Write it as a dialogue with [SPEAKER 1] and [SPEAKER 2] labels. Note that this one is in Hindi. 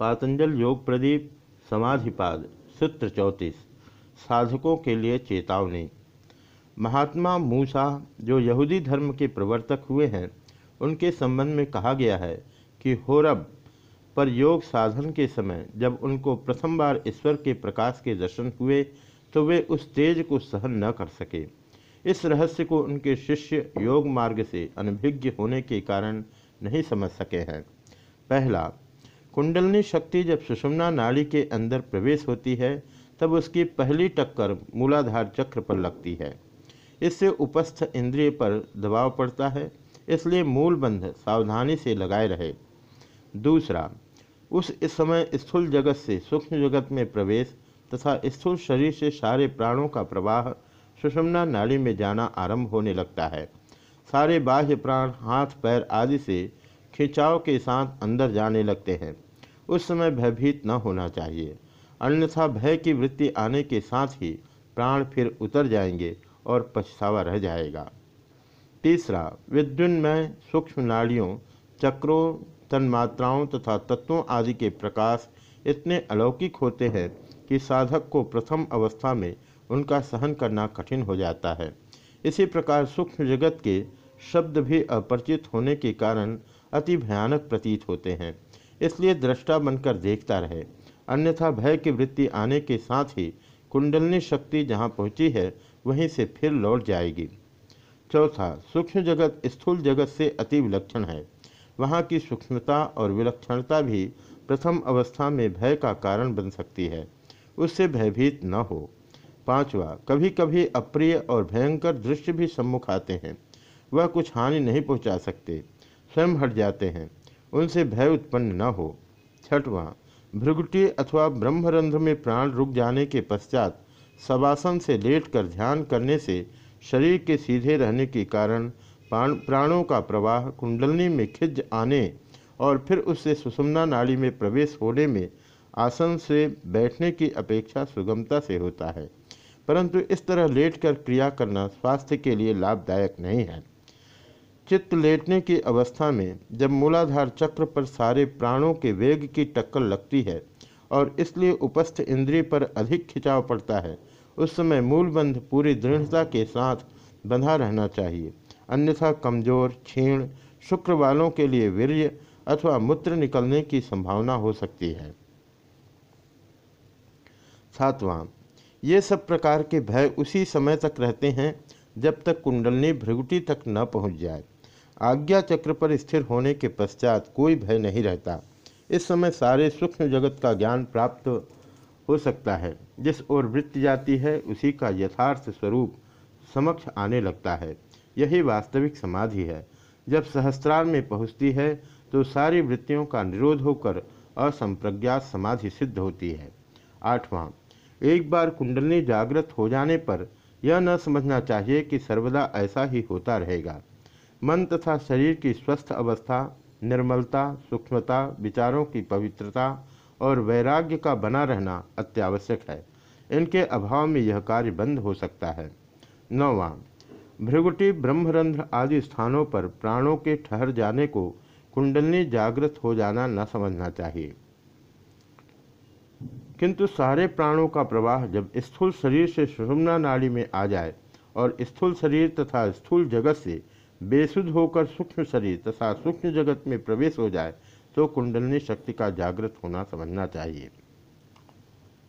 [SPEAKER 1] पातंजल योग प्रदीप, समाधिपाद, सूत्र चौंतीस, साधकों के लिए चेतावनी। महात्मा मूसा, जो यहूदी धर्म के प्रवर्तक हुए हैं, उनके संबंध में कहा गया है कि होरब पर योग साधन के समय जब उनको प्रथम बार ईश्वर के प्रकाश के दर्शन हुए तो वे उस तेज को सहन न कर सके। इस रहस्य को उनके शिष्य योग मार्ग से अनभिज्ञ होने के कारण नहीं समझ सके हैं। पहला कुंडलनी शक्ति जब सुषमना नाड़ी के अंदर प्रवेश होती है, तब उसकी पहली टक्कर मूलाधार चक्र पर लगती है। इससे उपस्थ इंद्रिय पर दबाव पड़ता है, इसलिए मूल बंध सावधानी से लगाए रहे। दूसरा, उस इस समय स्थूल जगत से सूक्ष्म जगत में प्रवेश तथा स्थूल शरीर से सारे प्राणों का प्रवाह सुषमना नाड़ी में जाना आरंभ होने लगता है। सारे बाह्य प्राण, हाथ, पैर आदि से खिंचाव के साथ अंदर जाने लगते हैं। उस समय भयभीत न होना चाहिए। अन्यथा भय की वृत्ति आने के साथ ही प्राण फिर उतर जाएँगे और पछतावा रह जाएगा। तीसरा, विद्युन्मय सूक्ष्म नाड़ियों, चक्रों, तन्मात्राओं तथा तत्वों आदि के प्रकाश इतने अलौकिक होते हैं कि साधक को प्रथम अवस्था में उनका सहन करना कठिन हो जाता है। इसी प्रकार सूक्ष्म जगत के शब्द भी अपरिचित होने के कारण अति भयानक प्रतीत होते हैं। इसलिए दृष्टा बनकर देखता रहे। अन्यथा भय की वृत्ति आने के साथ ही कुंडलनी शक्ति जहाँ पहुँची है, वहीं से फिर लौट जाएगी। चौथा, सूक्ष्म जगत, स्थूल जगत से अति विलक्षण है। वहाँ की सूक्ष्मता और विलक्षणता भी प्रथम अवस्था में भय का कारण बन सकती है। उससे भयभीत न हो। पांचवा कभी कभी अप्रिय और भयंकर दृश्य भी सम्मुख आते हैं। वह कुछ हानि नहीं पहुँचा सकते। स्वयं हट जाते हैं। उनसे भय उत्पन्न न हो। छठवां, भृगुटी अथवा ब्रह्मरंध्र में प्राण रुक जाने के पश्चात सवासन से लेटकर ध्यान करने से शरीर के सीधे रहने के कारण प्राणों का प्रवाह कुंडलनी में खिज आने और फिर उससे सुषमना नाड़ी में प्रवेश होने में आसन से बैठने की अपेक्षा सुगमता से होता है। परंतु इस तरह लेटकर क्रिया करना स्वास्थ्य के लिए लाभदायक नहीं है। चित्त लेटने की अवस्था में जब मूलाधार चक्र पर सारे प्राणों के वेग की टक्कर लगती है और इसलिए उपस्थ इंद्रिय पर अधिक खिंचाव पड़ता है, उस समय मूलबंध पूरी दृढ़ता के साथ बंधा रहना चाहिए। अन्यथा कमज़ोर, क्षीण, शुक्र वालों के लिए वीर्य अथवा मूत्र निकलने की संभावना हो सकती है। सातवां, ये सब प्रकार के भय उसी समय तक रहते हैं जब तक कुंडलनी भृगुटी तक न पहुँच जाए। आज्ञा चक्र पर स्थिर होने के पश्चात कोई भय नहीं रहता। इस समय सारे सूक्ष्म जगत का ज्ञान प्राप्त हो सकता है। जिस ओर वृत्ति जाती है, उसी का यथार्थ स्वरूप समक्ष आने लगता है। यही वास्तविक समाधि है। जब सहस्त्रार में पहुँचती है तो सारी वृत्तियों का निरोध होकर असंप्रज्ञात समाधि सिद्ध होती है। आठवां, एक बार कुंडली जागृत हो जाने पर यह न समझना चाहिए कि सर्वदा ऐसा ही होता रहेगा। मन तथा शरीर की स्वस्थ अवस्था, निर्मलता, सूक्ष्मता, विचारों की पवित्रता और वैराग्य का बना रहना अत्यावश्यक है। इनके अभाव में यह कार्य बंद हो सकता है। नौवा, भृगुटी, ब्रह्मरंध्र आदि स्थानों पर प्राणों के ठहर जाने को कुंडलनी जागृत हो जाना न समझना चाहिए। किंतु सारे प्राणों का प्रवाह जब स्थूल शरीर से सुषुम्ना नाड़ी में आ जाए और स्थूल शरीर तथा स्थूल जगत से बेसुध होकर सूक्ष्म शरीर तथा सूक्ष्म जगत में प्रवेश हो जाए तो कुंडलनी शक्ति का जागृत होना समझना चाहिए।